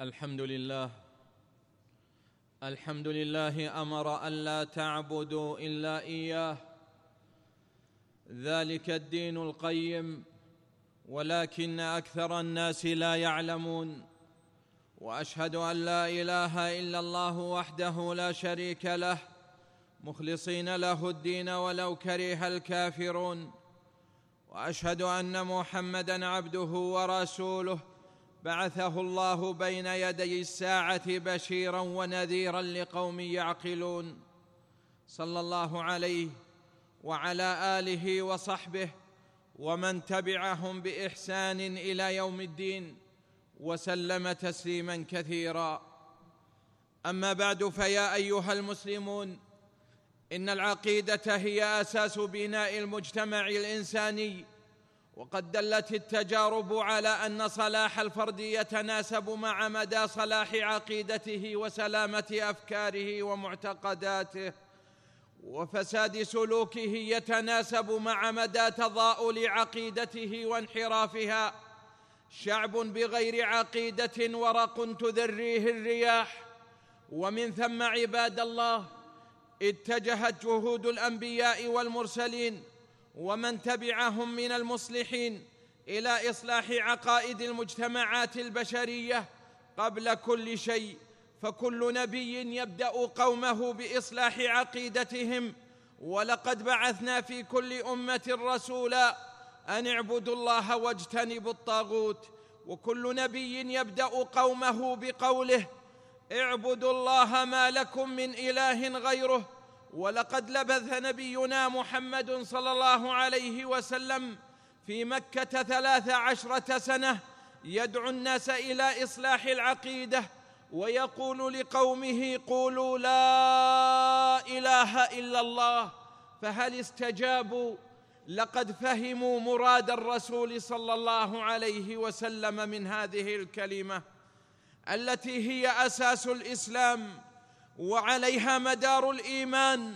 الحمد لله الحمد لله أمر الا تعبدوا إلا إياه. ذلك الدين القيم ولكن أكثر الناس لا يعلمون. وأشهد أن لا إله إلا الله وحده لا شريك له. مخلصين له الدين ولو كره الكافرون. وأشهد أن محمدا عبده ورسوله. بعثه الله بين يدي الساعة بشيرا ونذيرا لقوم يعقلون. صلى الله عليه وعلى آله وصحبه ومن تبعهم بإحسان إلى يوم الدين وسلم تسليما كثيرا. أما بعد فيا أيها المسلمون إن العقيدة هي أساس بناء المجتمع الإنساني وقد دلت التجارب على أن صلاح الفرد يتناسب مع مدى صلاح عقيدته وسلامة أفكاره ومعتقداته وفساد سلوكه يتناسب مع مدى تضاؤل عقيدته وانحرافها. شعب بغير عقيدة ورق تذريه الرياح. ومن ثم عباد الله اتجهت جهود الأنبياء والمرسلين ومن تبعهم من المصلحين إلى إصلاح عقائد المجتمعات البشرية قبل كل شيء فكل نبي يبدأ قومه بإصلاح عقيدتهم. ولقد بعثنا في كل أمة رسولا أن اعبدوا الله واجتنبوا الطاغوت. وكل نبي يبدأ قومه بقوله اعبدوا الله ما لكم من إله غيره ولقد لبث نبينا محمد صلى الله عليه وسلم في مكة ثلاث عشرة سنة يدعو الناس إلى إصلاح العقيدة ويقول لقومه قولوا لا إله إلا الله فهل استجابوا؟ لقد فهموا مراد الرسول صلى الله عليه وسلم من هذه الكلمة التي هي أساس الإسلام. وعليها مدار الإيمان.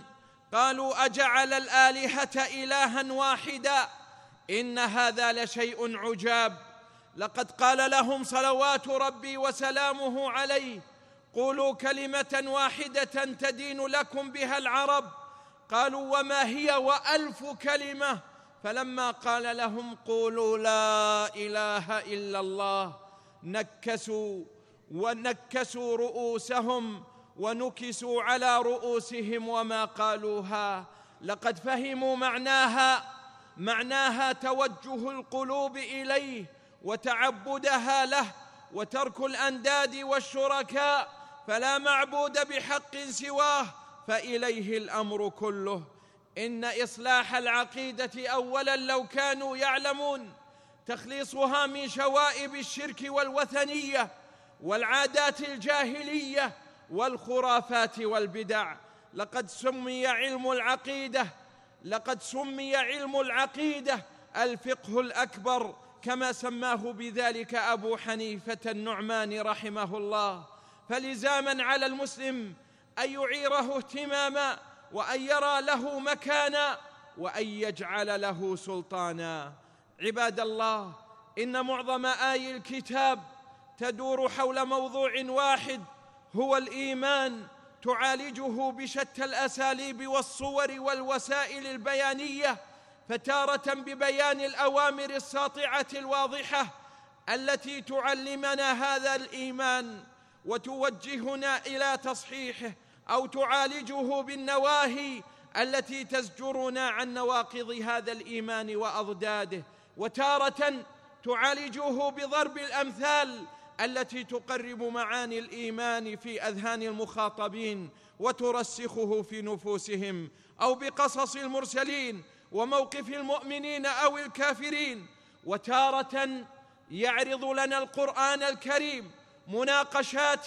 قالوا أجعل الآلهة إلها واحدا؟ إن هذا لشيء عجاب. لقد قال لهم صلوات ربي وسلامه عليه قولوا كلمة واحدة تدين لكم بها العرب. قالوا وما هي وألف كلمة؟ فلما قال لهم قولوا لا إله إلا الله نكسوا ونكسوا رؤوسهم. ونكسوا على رؤوسهم وما قالوها. لقد فهموا معناها معناها توجه القلوب إليه وتعبدها له وترك الأنداد والشركاء فلا معبود بحق سواه فإليه الأمر كله. إن إصلاح العقيدة اولا لو كانوا يعلمون تخليصها من شوائب الشرك والوثنية والعادات الجاهلية والخرافات والبدع. لقد سمي علم العقيدة لقد سمي علم العقيدة الفقه الأكبر كما سماه بذلك أبو حنيفة النعمان رحمه الله. فلزاما على المسلم أن يعيره اهتماما وأن يرى له مكانا وأن يجعل له سلطانا. عباد الله إن معظم اي الكتاب تدور حول موضوع واحد هو الإيمان تعالجه بشتى الأساليب والصور والوسائل البيانية فتارة ببيان الأوامر الساطعة الواضحة التي تعلمنا هذا الإيمان وتوجهنا إلى تصحيحه أو تعالجه بالنواهي التي تزجرنا عن نواقض هذا الإيمان وأضداده. وتارة تعالجه بضرب الأمثال التي تقرب معاني الإيمان في أذهان المخاطبين وترسخه في نفوسهم أو بقصص المرسلين وموقف المؤمنين أو الكافرين. وتارة يعرض لنا القرآن الكريم مناقشات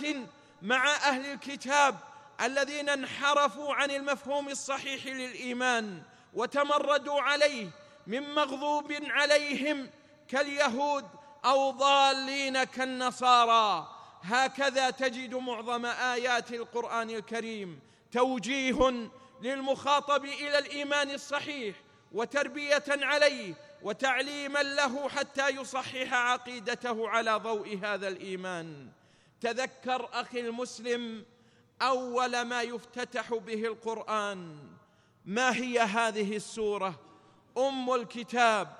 مع أهل الكتاب الذين انحرفوا عن المفهوم الصحيح للإيمان وتمردوا عليه من مغضوب عليهم كاليهود أو ضالين كالنصارى. هكذا تجد معظم آيات القرآن الكريم. توجيه للمخاطب إلى الإيمان الصحيح وتربية عليه وتعليما له حتى يصحح عقيدته على ضوء هذا الإيمان. تذكر أخي المسلم أول ما يفتتح به القرآن. ما هي هذه السورة؟ أم الكتاب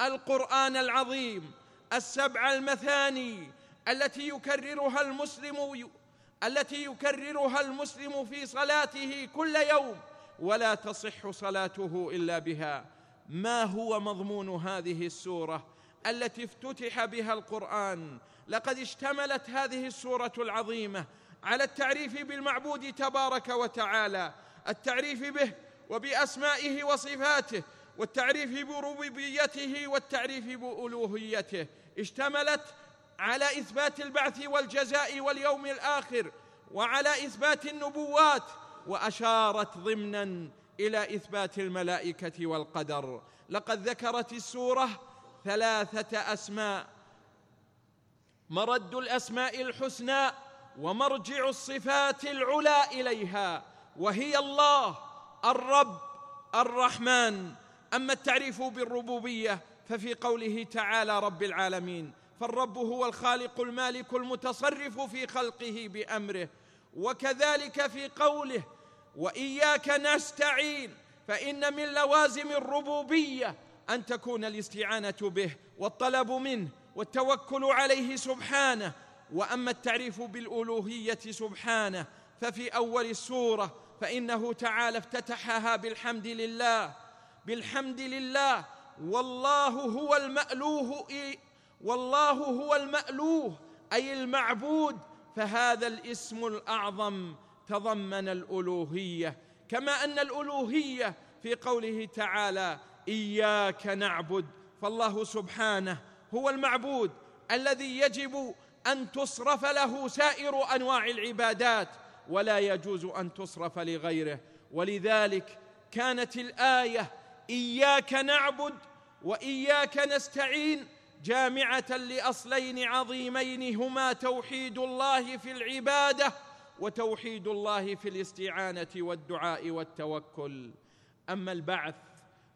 القرآن العظيم. السبع المثاني التي يكررها المسلم التي يكررها المسلم في صلاته كل يوم ولا تصح صلاته إلا بها. ما هو مضمون هذه السورة التي افتتح بها القرآن؟ لقد اشتملت هذه السورة العظيمة على التعريف بالمعبود تبارك وتعالى التعريف به وبأسمائه وصفاته والتعريف بربوبيته والتعريف بألوهيته اشتملت على إثبات البعث والجزاء واليوم الآخر وعلى إثبات النبوات وأشارت ضمنا إلى إثبات الملائكة والقدر. لقد ذكرت السورة ثلاثة أسماء مرد الأسماء الحسنى ومرجع الصفات العلى إليها وهي الله الرب الرحمن. أما التعريف بالربوبية ففي قوله تعالى رب العالمين فالرب هو الخالق المالك المتصرف في خلقه بأمره وكذلك في قوله وإياك نستعين فإن من لوازم الربوبية أن تكون الاستعانة به والطلب منه والتوكل عليه سبحانه. وأما التعريف بالألوهية سبحانه ففي أول السورة فإنه تعالى افتتحها بالحمد لله بالحمد لله. والله هو المألوه والله هو المألوه أي المعبود. فهذا الاسم الأعظم تضمن الألوهية. كما أن الألوهية في قوله تعالى إياك نعبد فالله سبحانه هو المعبود الذي يجب أن تصرف له سائر أنواع العبادات ولا يجوز أن تصرف لغيره. ولذلك كانت الآية إياك نعبد وإياك نستعين جامعة لأصلين عظيمين هما توحيد الله في العبادة وتوحيد الله في الاستعانة والدعاء والتوكل. أما البعث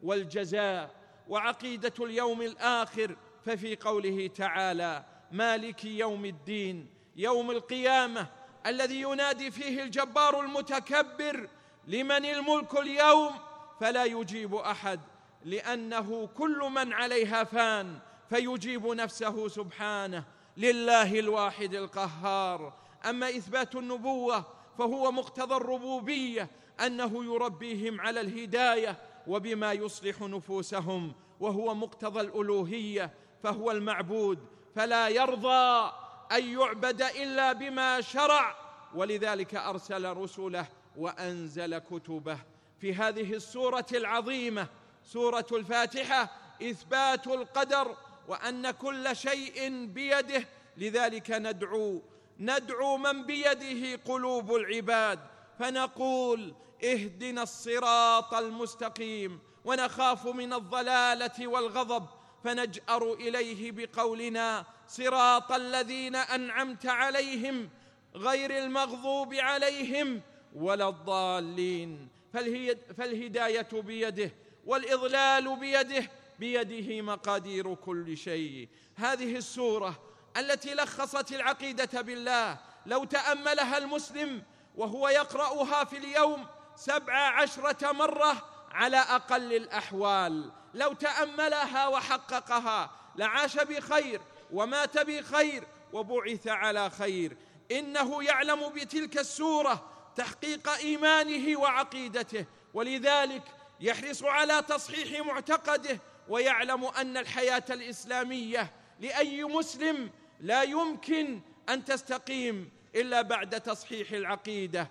والجزاء وعقيدة اليوم الآخر ففي قوله تعالى مالك يوم الدين يوم القيامة الذي ينادي فيه الجبار المتكبر لمن الملك اليوم؟ فلا يجيب أحد لأنه كل من عليها فان فيجيب نفسه سبحانه. لله الواحد القهار. أما إثبات النبوة فهو مقتضى الربوبية أنه يربيهم على الهداية وبما يصلح نفوسهم وهو مقتضى الألوهية فهو المعبود. فلا يرضى أن يعبد إلا بما شرع. ولذلك أرسل رسله وأنزل كتبه. في هذه السورة العظيمة سورة الفاتحة إثبات القدر وأن كل شيء بيده لذلك ندعو ندعو من بيده قلوب العباد فنقول اهدنا الصراط المستقيم ونخاف من الضلالة والغضب فنجأر إليه بقولنا صراط الذين أنعمت عليهم غير المغضوب عليهم ولا الضالين. فالهداية بيده والإضلال بيده بيده مقادير كل شيء. هذه السورة التي لخصت العقيدة بالله لو تأملها المسلم وهو يقرأها في اليوم سبع عشرة مرة على أقل الأحوال. لو تأملها وحققها لعاش بخير ومات بخير وبعث على خير. إنه يعلم بتلك السورة تحقيق إيمانه وعقيدته ولذلك يحرص على تصحيح معتقده ويعلم أن الحياة الإسلامية لأي مسلم لا يمكن أن تستقيم إلا بعد تصحيح العقيدة.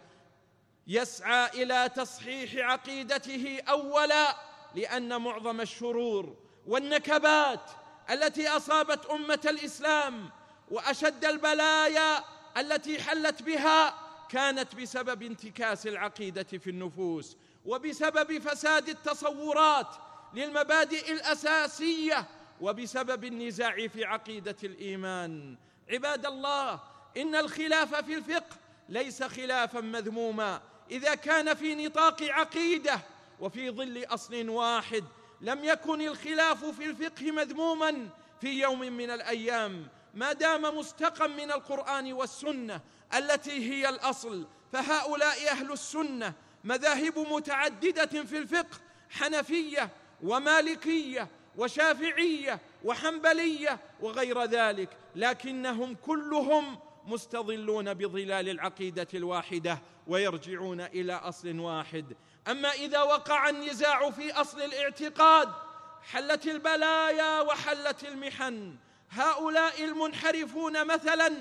يسعى إلى تصحيح عقيدته أولا لأن معظم الشرور والنكبات التي أصابت أمة الإسلام وأشد البلايا التي حلت بها كانت بسبب انتكاس العقيدة في النفوس وبسبب فساد التصورات للمبادئ الأساسية وبسبب النزاع في عقيدة الإيمان. عباد الله إن الخلاف في الفقه ليس خلافا مذموما. إذا كان في نطاق عقيدة وفي ظل أصل واحد لم يكن الخلاف في الفقه مذموما في يوم من الأيام. ما دام مستقا من القرآن والسنة التي هي الأصل. فهؤلاء أهل السنة مذاهب متعددة في الفقه حنفية ومالكية وشافعية وحنبلية وغير ذلك لكنهم كلهم مستظلون بظلال العقيدة الواحدة ويرجعون إلى أصل واحد. أما إذا وقع النزاع في أصل الاعتقاد حلت البلايا وحلت المحن. هؤلاء المنحرفون مثلا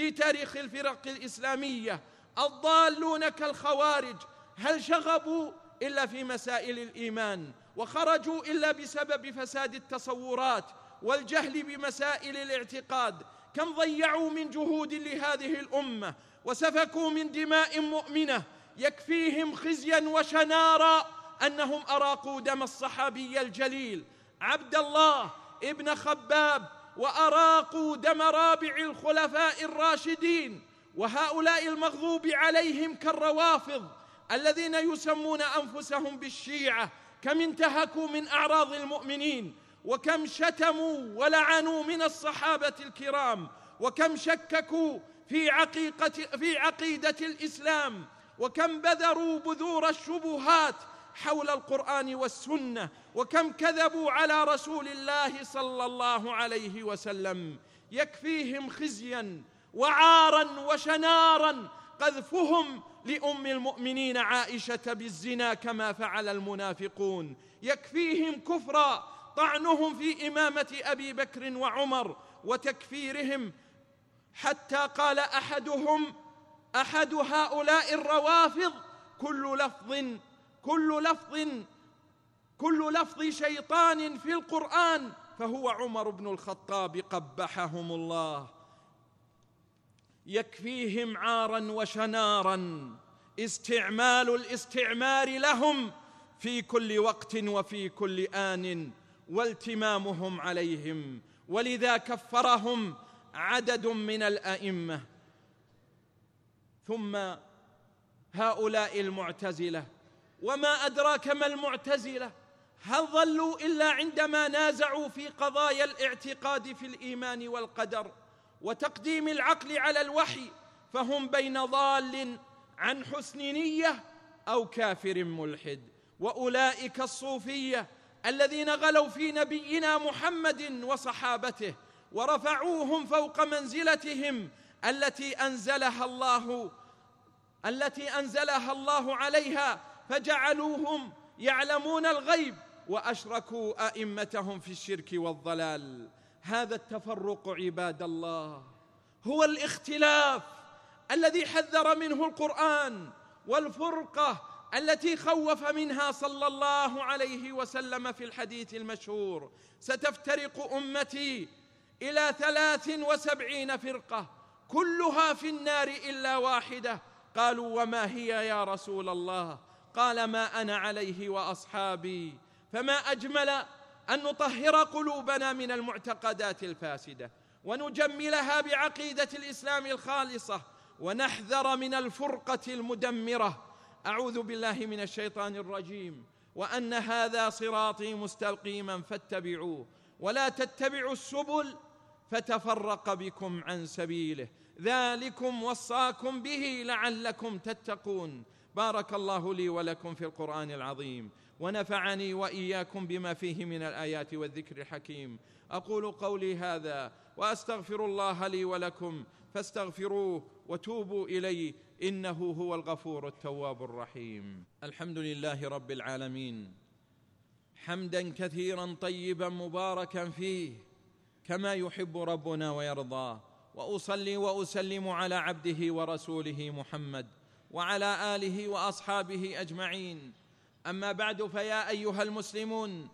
في تاريخ الفرق الإسلامية الضالون كالخوارج هل شغبوا إلا في مسائل الإيمان؟ وخرجوا إلا بسبب فساد التصورات والجهل بمسائل الاعتقاد؟ كم ضيعوا من جهود لهذه الأمة وسفكوا من دماء مؤمنة يكفيهم خزيا وشنارا أنهم أراقوا دم الصحابي الجليل عبد الله ابن خباب وأراقوا دم رابع الخلفاء الراشدين وهؤلاء المغضوب عليهم كالروافض الذين يسمون أنفسهم بالشيعة كم انتهكوا من أعراض المؤمنين وكم شتموا ولعنوا من الصحابة الكرام وكم شككوا في عقيقة في عقيدة الإسلام وكم بذروا بذور الشبهات حول القرآن والسنة وكم كذبوا على رسول الله صلى الله عليه وسلم. يكفيهم خزيا وعارا وشنارا قذفهم لأم المؤمنين عائشة بالزنا كما فعل المنافقون. يكفيهم كفرا طعنهم في إمامة أبي بكر وعمر وتكفيرهم. حتى قال أحدهم أحد هؤلاء الروافض كل لفظ كل لفظ كل لفظ شيطان في القرآن فهو عمر بن الخطاب قبحهم الله. يكفيهم عارا وشنارا. استعمال الاستعمار لهم في كل وقت وفي كل آن والتمامهم عليهم. ولذا كفرهم عدد من الأئمة. ثم هؤلاء المعتزلة. وما أدراك ما المعتزلة؟ هل ظلوا إلا عندما نازعوا في قضايا الاعتقاد في الإيمان والقدر وتقديم العقل على الوحي فهم بين ضال عن حسن نية أو كافر ملحد وأولئك الصوفية الذين غلوا في نبينا محمد وصحابته ورفعوهم فوق منزلتهم التي أنزلها الله التي أنزلها الله عليها فجعلوهم يعلمون الغيب وأشركوا أئمتهم في الشرك والضلال. هذا التفرق عباد الله. هو الاختلاف الذي حذر منه القرآن والفرقة التي خوف منها صلى الله عليه وسلم في الحديث المشهور. ستفترق أمتي إلى ثلاث وسبعين فرقة كلها في النار إلا واحدة. قالوا وما هي يا رسول الله؟ قال ما أنا عليه وأصحابي. فما أجمل أن نطهر قلوبنا من المعتقدات الفاسدة ونجملها بعقيدة الإسلام الخالصة ونحذر من الفرقة المدمرة. أعوذ بالله من الشيطان الرجيم وأن هذا صراطي مستقيما فاتبعوه ولا تتبعوا السبل فتفرق بكم عن سبيله. ذلكم وصاكم به لعلكم تتقون. بارك الله لي ولكم في القرآن العظيم. ونفعني وإياكم بما فيه من الآيات والذكر الحكيم. أقول قولي هذا وأستغفر الله لي ولكم فاستغفروه وتوبوا إليه إنه هو الغفور التواب الرحيم. الحمد لله رب العالمين. حمدا كثيرا طيبا مباركا فيه كما يحب ربنا ويرضى. وأصلي وأسلم على عبده ورسوله محمد وعلى آله وأصحابه أجمعين. أما بعد فيا أيها المسلمون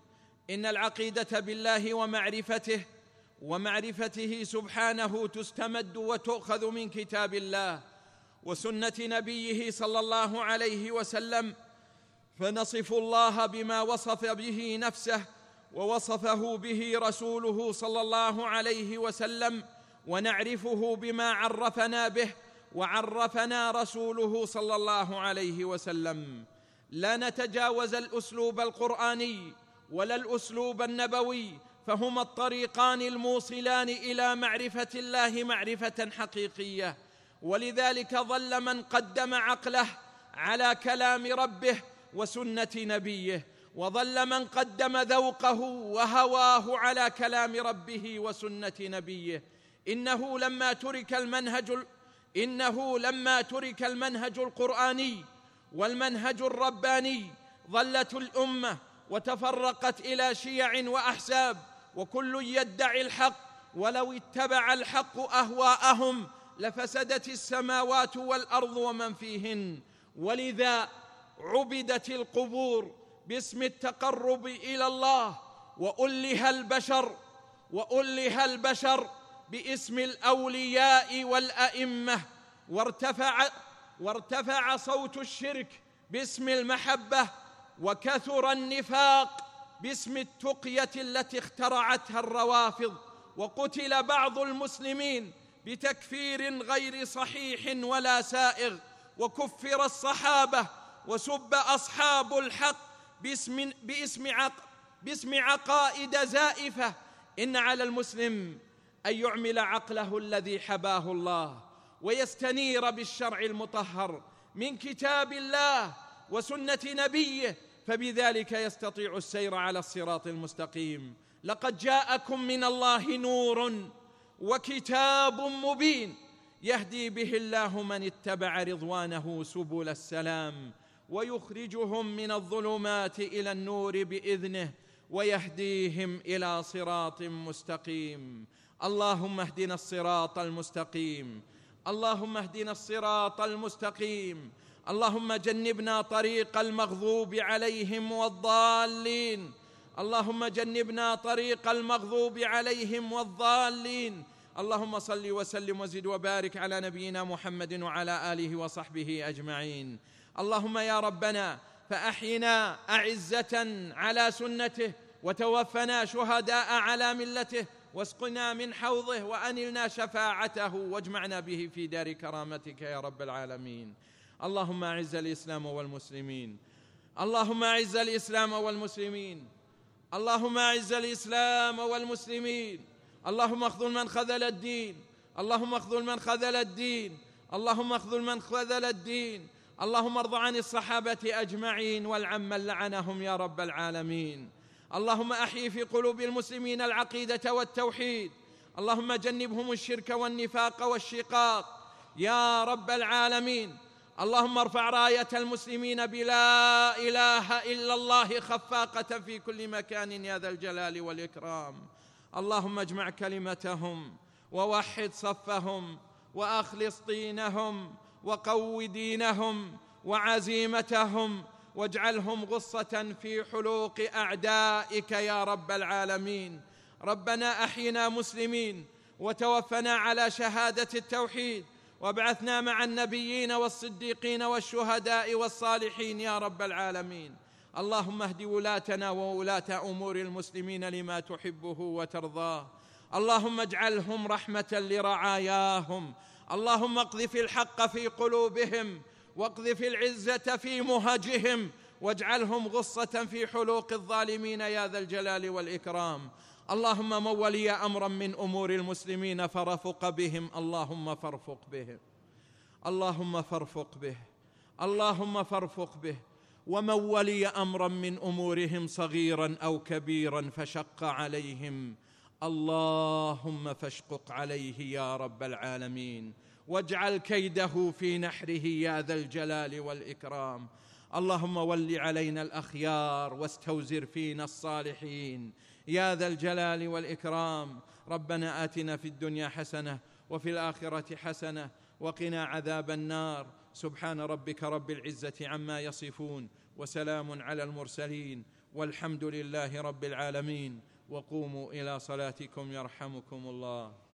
إن العقيدة بالله ومعرفته ومعرفته سبحانه تستمد وتؤخذ من كتاب الله وسنة نبيه صلى الله عليه وسلم فنصف الله بما وصف به نفسه ووصفه به رسوله صلى الله عليه وسلم ونعرفه بما عرفنا به وعرفنا رسوله صلى الله عليه وسلم. لا نتجاوز الأسلوب القرآني ولا الأسلوب النبوي فهما الطريقان الموصلان إلى معرفة الله معرفة حقيقية. ولذلك ظل من قدم عقله على كلام ربه وسنة نبيه وظل من قدم ذوقه وهواه على كلام ربه وسنة نبيه. إنه لما ترك المنهج إنه لما ترك المنهج القرآني والمنهج الرباني ظلت الأمة وتفرقت إلى شيع وأحزاب وكل يدعي الحق ولو اتبع الحق أهواءهم لفسدت السماوات والأرض ومن فيهن. ولذا عبدت القبور باسم التقرب إلى الله وألها البشر وألها البشر باسم الأولياء والأئمة وارتفع وارتفع صوت الشرك باسم المحبة وكثر النفاق باسم التقية التي اخترعتها الروافض وقتل بعض المسلمين بتكفير غير صحيح ولا سائغ وكفر الصحابة وسب أصحاب الحق باسم باسم عق باسم عقائد زائفة إن على المسلم أن يعمل عقله الذي حباه الله ويستنير بالشرع المطهر من كتاب الله وسنة نبيه فبذلك يستطيع السير على الصراط المستقيم. لقد جاءكم من الله نور وكتاب مبين يهدي به الله من اتبع رضوانه سبل السلام ويخرجهم من الظلمات إلى النور بإذنه ويهديهم إلى صراط مستقيم. اللهم اهدنا الصراط المستقيم. اللهم اهدنا الصراط المستقيم. اللهم جنبنا طريق المغضوب عليهم والضالين. اللهم جنبنا طريق المغضوب عليهم والضالين. اللهم صل وسلم وزد وبارك على نبينا محمد وعلى آله وصحبه أجمعين. اللهم يا ربنا فأحينا أعزة على سنته وتوفنا شهداء على ملته واسقنا من حوضه وأنلنا شفاعته واجمعنا به في دار كرامتك يا رب العالمين. اللهم أعز الإسلام والمسلمين. اللهم أعز الإسلام والمسلمين. اللهم أعز الإسلام والمسلمين. اللهم اخذل من خذل الدين. اللهم اخذل من خذل الدين. اللهم اخذل من خذل الدين. اللهم ارض عن الصحابة أجمعين والعم لعنهم يا رب العالمين. اللهم احيي في قلوب المسلمين العقيدة والتوحيد. اللهم جنبهم الشرك والنفاق والشقاق. يا رب العالمين. اللهم ارفع راية المسلمين بلا إله إلا الله خفاقة في كل مكان يا ذا الجلال والإكرام. اللهم اجمع كلمتهم ووحد صفهم وأخلص طينهم وقو دينهم وعزيمتهم واجعلهم غصة في حلوق أعدائك يا رب العالمين. ربنا أحينا مسلمين وتوفنا على شهادة التوحيد وابعثنا مع النبيين والصديقين والشهداء والصالحين يا رب العالمين. اللهم اهد ولاتنا وولاة أمور المسلمين لما تحبه وترضاه. اللهم اجعلهم رحمة لرعاياهم. اللهم اقذف الحق في قلوبهم. واقذف العزة في مهجهم واجعلهم غصة في حلوق الظالمين يا ذا الجلال والإكرام. اللهم من ولي أمرا من أمور المسلمين فرفق بهم. اللهم فارفق بهم اللهم فارفق به. اللهم فارفق به. ومن ولي أمرا من أمورهم صغيرا أو كبيرا فشق عليهم. اللهم فاشقق عليه يا رب العالمين. واجعل كيده في نحره يا ذا الجلال والإكرام. اللهم ول علينا الأخيار واستوزر فينا الصالحين يا ذا الجلال والإكرام. ربنا آتنا في الدنيا حسنة وفي الآخرة حسنة وقنا عذاب النار. سبحان ربك رب العزة عما يصفون وسلام على المرسلين والحمد لله رب العالمين. وقوموا إلى صلاتكم يرحمكم الله.